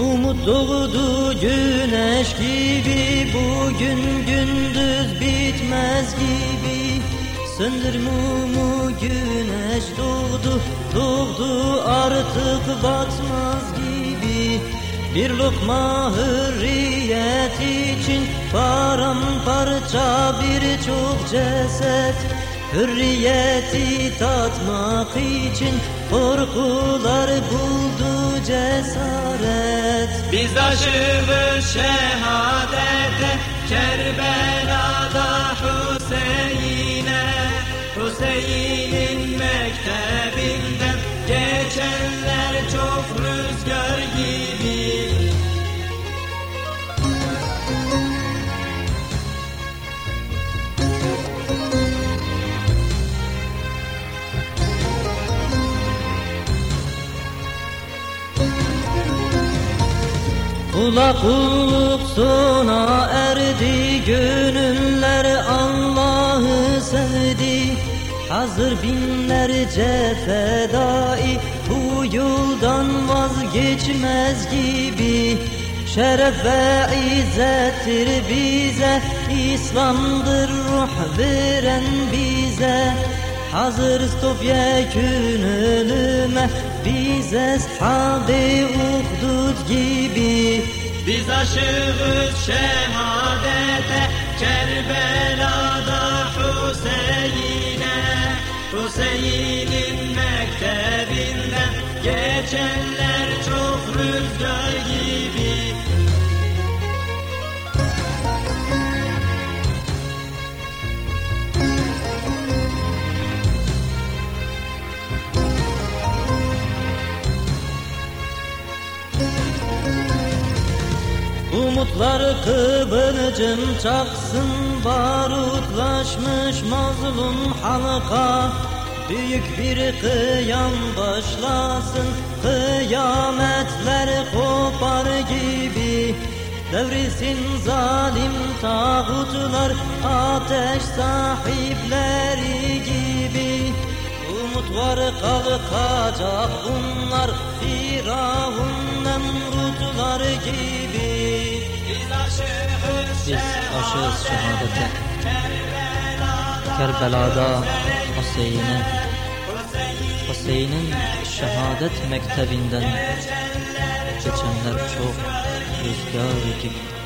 Umut doğdu güneş gibi Bugün gündüz bitmez gibi. Söndür mumu güneş doğdu Doğdu artık batmaz gibi. Bir lokma hürriyet için Paramparça birçok ceset Hürriyeti tatmak için Korkular buldu cesaret. Biz aşığız şehadete Kerbela'da Hüseyin'e Hüseyin'in mektebinden Geçenler çok Kula kulluk sona erdi Gönüller Allah'ı sevdi. Hazır binlerce fedai Bu yoldan vazgeçmez gibi. Şeref ve izzettir bize İslam'dır ruh veren bize Hazırız topyekün ölüme Biz eshabi uhdud gibi. Biz aşığız şehadete Kerbela'da Hüseyin'e. Hüseyin'in mektebinden Geçenler çok rüzgar gibi Umutlar kıvılcım çaksın Barutlaşmış mazlum halka. Büyük bir kıyam başlasın Kıyametler kopar gibi. Devrilsin zalim tağutlar Ateş sahipleri gibi. Umut var kalkacak bunlar Firavun Nemrutlar gibi. Biz aşığız şehadete Kerbela'da Hüseyin'e Hüseyin'in şehadet mektebinden Geçenler çok rüzgar gibi